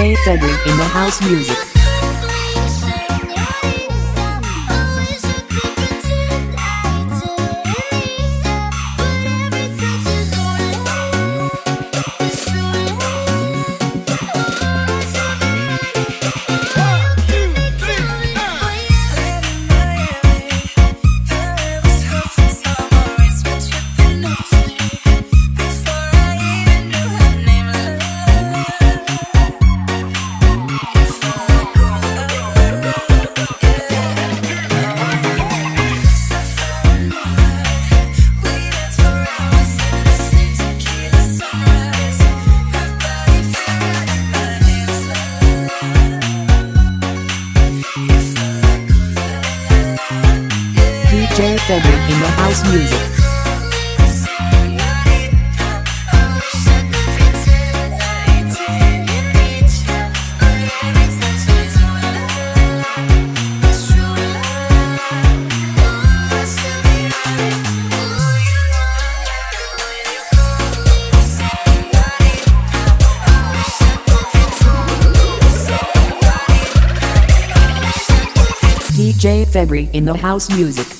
DJ in the house music. DJ February in the house music. DJ February in the house music.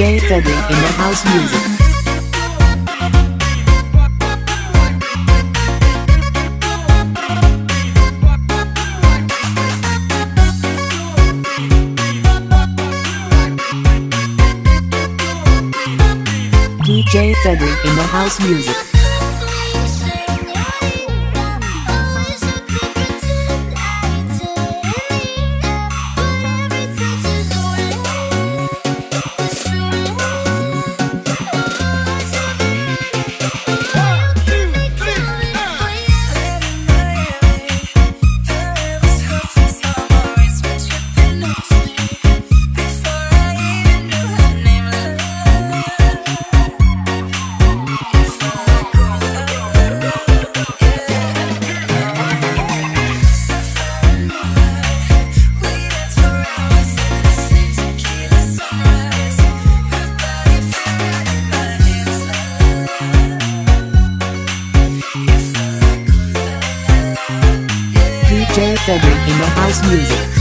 DJ February in the house music. DJ February in the house music. In the house music.